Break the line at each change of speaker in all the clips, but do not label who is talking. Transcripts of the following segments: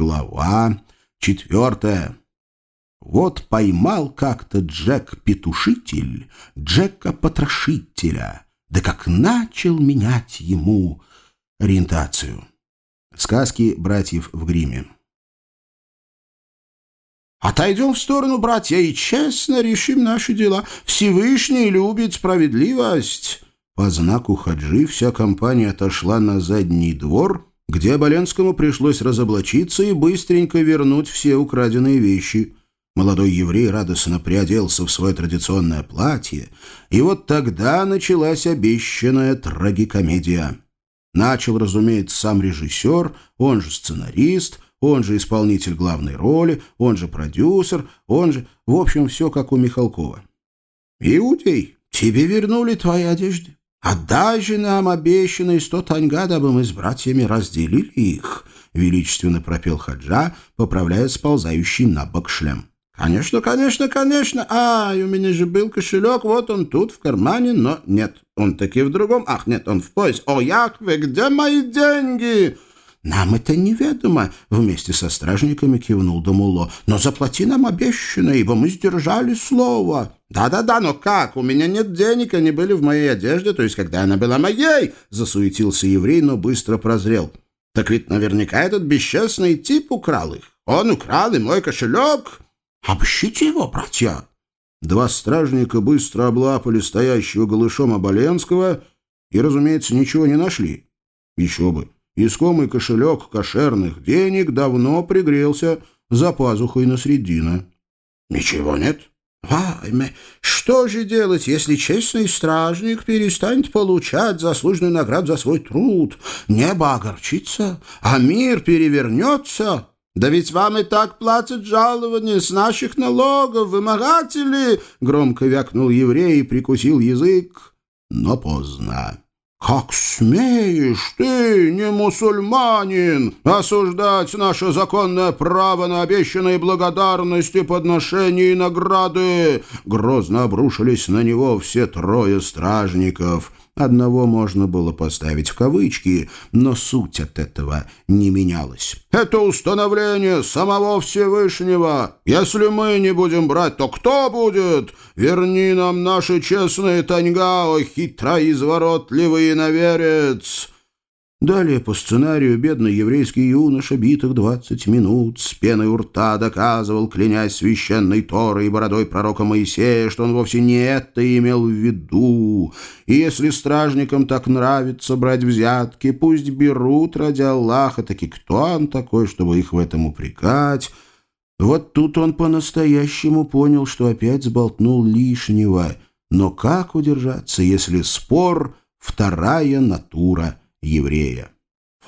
Глава четвертая. Вот поймал как-то Джек-петушитель Джека-потрошителя, да как начал менять ему ориентацию. Сказки братьев в гриме. Отойдем в сторону, братья, и честно решим наши дела. Всевышний любит справедливость. По знаку Хаджи вся компания отошла на задний двор, где Оболенскому пришлось разоблачиться и быстренько вернуть все украденные вещи. Молодой еврей радостно приоделся в свое традиционное платье, и вот тогда началась обещанная трагикомедия. Начал, разумеется, сам режиссер, он же сценарист, он же исполнитель главной роли, он же продюсер, он же... В общем, все как у Михалкова. «Иудей, тебе вернули твои одежды. Отдай же нам обещанные сто таньга, дабы мы с братьями разделили их», — величественно пропел Хаджа, поправляя сползающий на бок шлем. «Конечно, конечно, конечно. Ай, у меня же был кошелек, вот он тут, в кармане, но нет, он таки в другом. Ах, нет, он в пояс. О, Яхве, где мои деньги?» «Нам это неведомо», — вместе со стражниками кивнул Дамуло. «Но заплати нам обещанное, ибо мы сдержали слово». «Да-да-да, но как? У меня нет денег, они были в моей одежде, то есть когда она была моей», — засуетился еврей, но быстро прозрел. «Так ведь наверняка этот бесчестный тип украл их. Он украл и мой кошелек». «Обыщите его, братья!» Два стражника быстро облапали стоящего голышом Оболенского и, разумеется, ничего не нашли. Еще бы. Искомый кошелек кошерных денег давно пригрелся за пазухой на средина. «Ничего нет?» «Вайме, что же делать, если честный стражник перестанет получать заслуженную награду за свой труд? Небо огорчится, а мир перевернется?» «Да ведь вам и так платят жалования с наших налогов, вымогатели!» Громко вякнул еврей и прикусил язык, но поздно. «Как смеешь ты, не мусульманин, осуждать наше законное право на обещанные благодарности, подношения и награды?» Грозно обрушились на него все трое стражников. Одного можно было поставить в кавычки, но суть от этого не менялась. «Это установление самого Всевышнего. Если мы не будем брать, то кто будет? Верни нам наши честные таньга, о хитроизворотливый наверец!» Далее по сценарию бедный еврейский юноша битых двадцать минут с пеной у рта доказывал, клянясь священной Торой и бородой пророка Моисея, что он вовсе не это имел в виду. И если стражникам так нравится брать взятки, пусть берут ради Аллаха, таки кто он такой, чтобы их в этом упрекать? Вот тут он по-настоящему понял, что опять сболтнул лишнего. Но как удержаться, если спор — вторая натура еврея.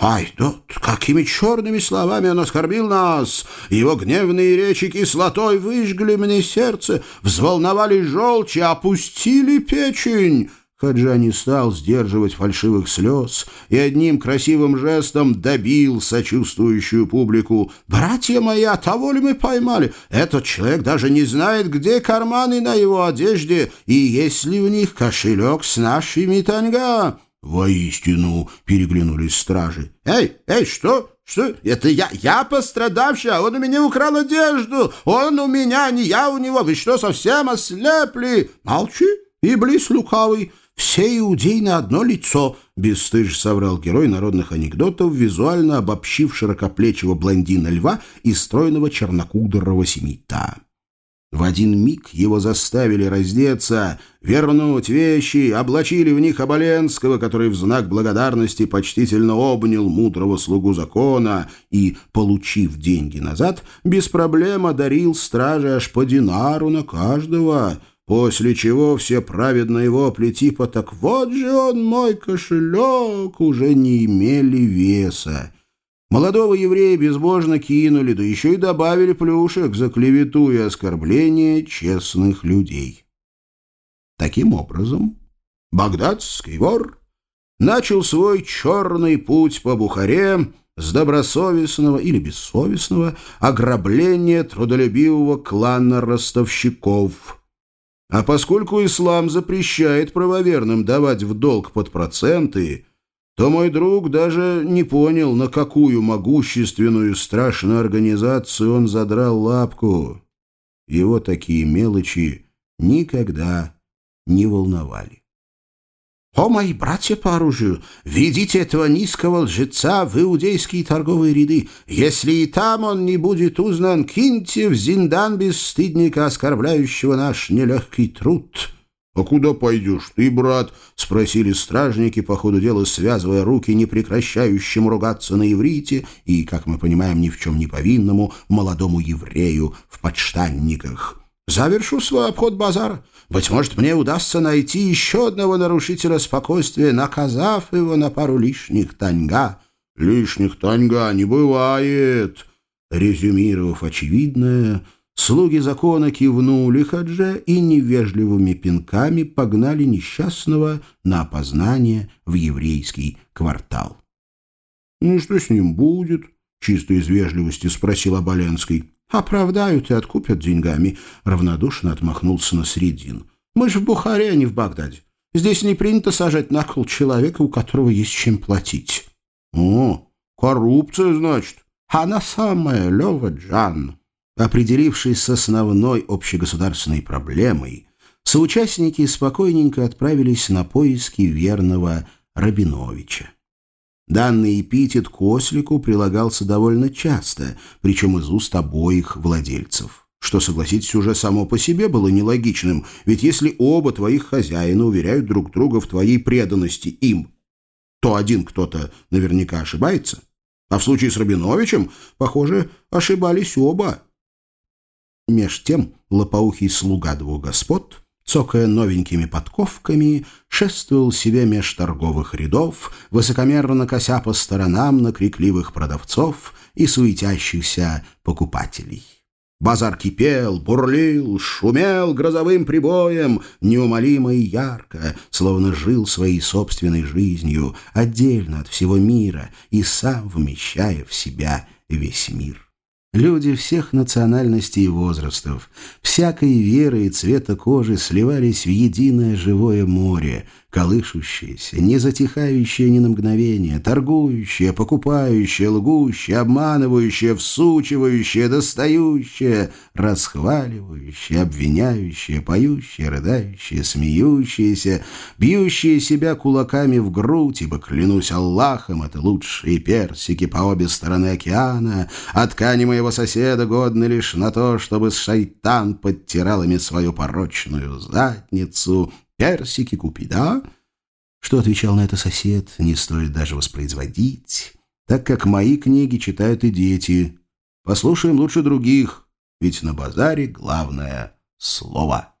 «Ай, да какими черными словами он оскорбил нас! Его гневные речи кислотой выжгли мне сердце, взволновали желчь и опустили печень!» Хаджа не стал сдерживать фальшивых слез и одним красивым жестом добил сочувствующую публику. «Братья мои, а того ли мы поймали? Этот человек даже не знает, где карманы на его одежде и есть ли в них кошелек с нашими танга!» «Воистину!» — переглянулись стражи. «Эй, эй, что? Что? Это я, я пострадавший, а он у меня украл одежду! Он у меня, не я у него! Вы что, совсем ослепли?» «Молчи, иблис лукавый!» «Все иудеи на одно лицо», — бесстыж соврал герой народных анекдотов, визуально обобщив широкоплечего блондина льва и стройного чернокудрого семита. В один миг его заставили раздеться, вернуть вещи, облачили в них Оболенского, который в знак благодарности почтительно обнял мудрого слугу закона и, получив деньги назад, без проблем одарил страже аж по динару на каждого, после чего все праведные вопли типа «так вот же он, мой кошелек!» уже не имели веса. Молодого еврея безбожно кинули, да еще и добавили плюшек за клевету и оскорбление честных людей. Таким образом, багдадский вор начал свой черный путь по Бухаре с добросовестного или бессовестного ограбления трудолюбивого клана ростовщиков. А поскольку ислам запрещает правоверным давать в долг под проценты – то мой друг даже не понял, на какую могущественную страшную организацию он задрал лапку. Его такие мелочи никогда не волновали. «О, мои братья по оружию, ведите этого низкого лжеца в иудейские торговые ряды. Если и там он не будет узнан, киньте в зиндан бесстыдника, оскорбляющего наш нелегкий труд». «А куда пойдешь ты, брат?» — спросили стражники, по ходу дела связывая руки непрекращающим ругаться на иврите и, как мы понимаем, ни в чем не повинному молодому еврею в подштанниках. «Завершу свой обход базара. Быть может, мне удастся найти еще одного нарушителя спокойствия, наказав его на пару лишних таньга». «Лишних таньга не бывает!» Резюмировав очевидное, Слуги закона кивнули Хадже и невежливыми пинками погнали несчастного на опознание в еврейский квартал. «Ну что с ним будет?» — чисто из вежливости спросил Оболенский. «Оправдают и откупят деньгами», — равнодушно отмахнулся на средин. «Мы же в Бухаре, а не в Багдаде. Здесь не принято сажать на кол человека, у которого есть чем платить». «О, коррупция, значит?» «Она самая, Лева Джан». Определившись с основной общегосударственной проблемой, соучастники спокойненько отправились на поиски верного Рабиновича. Данный эпитет к ослику прилагался довольно часто, причем из уст обоих владельцев. Что, согласитесь, уже само по себе было нелогичным, ведь если оба твоих хозяина уверяют друг друга в твоей преданности им, то один кто-то наверняка ошибается. А в случае с Рабиновичем, похоже, ошибались оба. Меж тем лопоухий слуга двух господ, цокая новенькими подковками, шествовал себе меж торговых рядов, высокомерно кося по сторонам на крикливых продавцов и суетящихся покупателей. Базар кипел, бурлил, шумел грозовым прибоем, неумолимо и ярко, словно жил своей собственной жизнью, отдельно от всего мира и сам вмещая в себя весь мир. Люди всех национальностей и возрастов, всякой веры и цвета кожи сливались в единое живое море, колышущееся, не затихающее ни на мгновение, торгующее, покупающее, лгущее, обманывающее, всучивающее, достающее, расхваливающее, обвиняющее, поющее, рыдающее, смеющееся, бьющее себя кулаками в грудь, ибо, клянусь Аллахом, это лучшие персики по обе стороны океана, а ткани моего соседа годны лишь на то, чтобы шайтан подтирал ими свою порочную задницу, персики купи, да?» Что отвечал на это сосед, не стоит даже воспроизводить, так как мои книги читают и дети. Послушаем лучше других, ведь на базаре главное слово.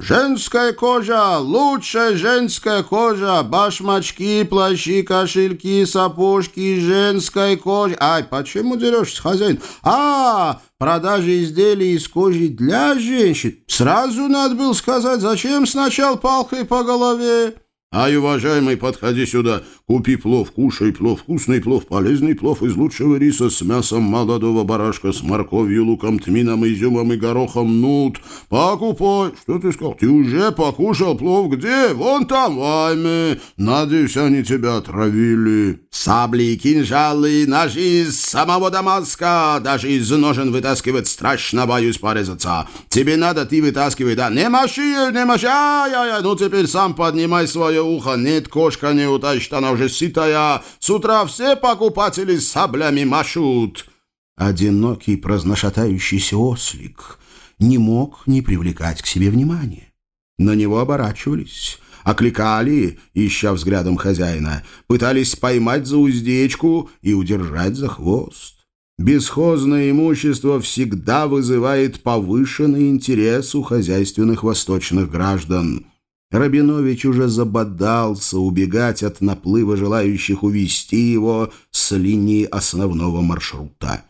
«Женская кожа! Лучшая женская кожа! Башмачки, плащи, кошельки, сапожки, женская кожа!» «Ай, почему дерешься, хозяин?» «А, продажа изделий из кожи для женщин! Сразу надо было сказать, зачем сначала палкой по голове?» «Ай, уважаемый, подходи сюда. Купи плов, кушай плов, вкусный плов, полезный плов из лучшего риса с мясом молодого барашка, с морковью, луком, тмином, изюмом и горохом нут. Покупай. Что ты сказал? Ты уже покушал плов где? Вон там, вами. Надеюсь, они тебя отравили. Сабли, кинжалы, ножи из самого Дамаска. Даже из ножен вытаскивать страшно боюсь порезаться. Тебе надо, ты вытаскивай, да? Не маши, не маши. Ай-яй-яй, ну теперь сам поднимай свое ухо. Нет, кошка не утащит, она уже ситая. С утра все покупатели саблями машут. Одинокий прознашатающийся ослик не мог не привлекать к себе внимания. На него оборачивались, окликали, ища взглядом хозяина, пытались поймать за уздечку и удержать за хвост. Бесхозное имущество всегда вызывает повышенный интерес у хозяйственных восточных граждан – Рабинович уже забодался убегать от наплыва желающих увести его с линии основного маршрута.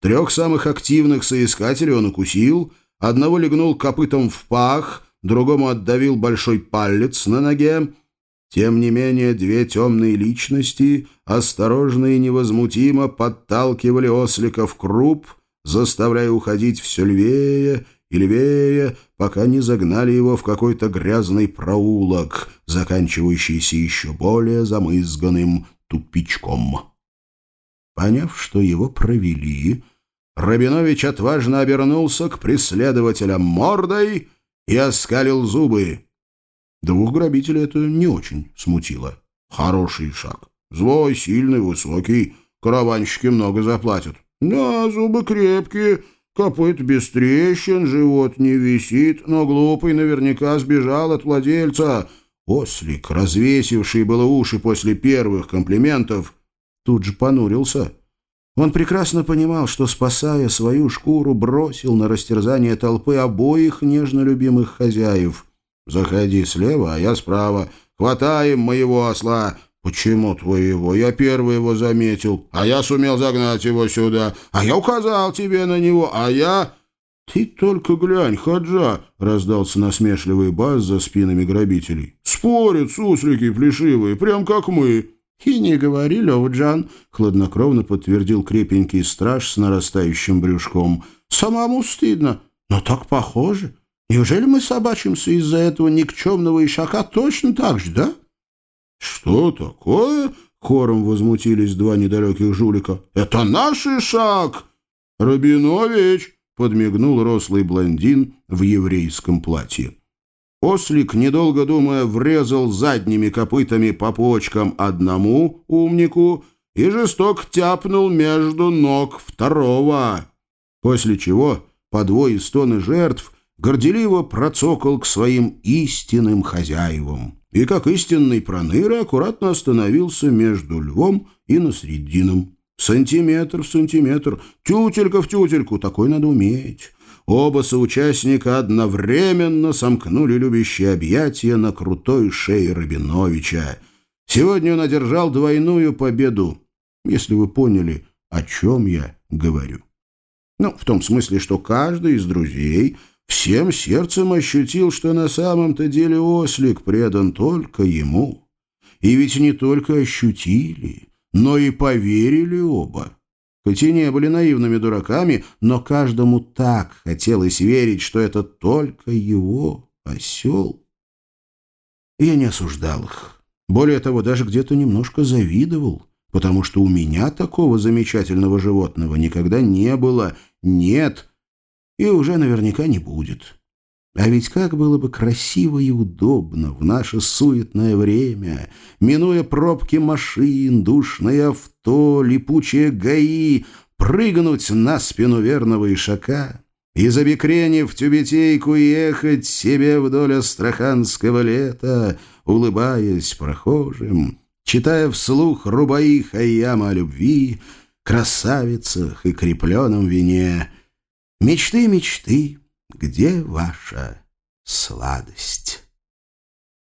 Трех самых активных соискателей он укусил, одного легнул копытом в пах, другому отдавил большой палец на ноге. Тем не менее, две темные личности осторожно и невозмутимо подталкивали ослика в круп, заставляя уходить все левее и левее, пока не загнали его в какой-то грязный проулок, заканчивающийся еще более замызганным тупичком. Поняв, что его провели, Рабинович отважно обернулся к преследователям мордой и оскалил зубы. Двух грабителей это не очень смутило. Хороший шаг. Злой, сильный, высокий. Караванщики много заплатят. Да, зубы крепкие, копыт без трещин, живот не висит, но глупый наверняка сбежал от владельца. Ослик, развесивший было уши после первых комплиментов, тут же понурился. Он прекрасно понимал, что, спасая свою шкуру, бросил на растерзание толпы обоих нежно любимых хозяев. «Заходи слева, а я справа. Хватаем моего осла!» «Почему твоего? Я первый его заметил, а я сумел загнать его сюда, а я указал тебе на него, а я...» «Ты только глянь, Хаджа!» — раздался насмешливый бас за спинами грабителей. «Спорят суслики плешивые, прям как мы!» «И не говори, Левджан!» — хладнокровно подтвердил крепенький страж с нарастающим брюшком. «Самому стыдно, но так похоже. Неужели мы собачимся из-за этого никчемного ишака точно так же, да?» «Что такое?» — хором возмутились два недалеких жулика. «Это наш Ишак!» «Рабинович!» — подмигнул рослый блондин в еврейском платье. Ослик, недолго думая, врезал задними копытами по почкам одному умнику и жесток тяпнул между ног второго, после чего по двое стоны жертв горделиво процокал к своим истинным хозяевам и, как истинный проныра, аккуратно остановился между львом и насредином. Сантиметр в сантиметр, тютелька в тютельку, такой надо уметь. Оба соучастника одновременно сомкнули любящие объятия на крутой шее Рабиновича. Сегодня он одержал двойную победу, если вы поняли, о чем я говорю. Ну, в том смысле, что каждый из друзей — всем сердцем ощутил, что на самом-то деле ослик предан только ему. И ведь не только ощутили, но и поверили оба. Хоть и не были наивными дураками, но каждому так хотелось верить, что это только его осел. я не осуждал их. Более того, даже где-то немножко завидовал, потому что у меня такого замечательного животного никогда не было, нет и уже наверняка не будет. А ведь как было бы красиво и удобно в наше суетное время, минуя пробки машин, душное авто, липучие гаи, прыгнуть на спину верного ишака и, забекренив тюбетейку, ехать себе вдоль астраханского лета, улыбаясь прохожим, читая вслух рубаи Хайяма о любви, красавицах и крепленном вине — Мечты, мечты, где ваша сладость?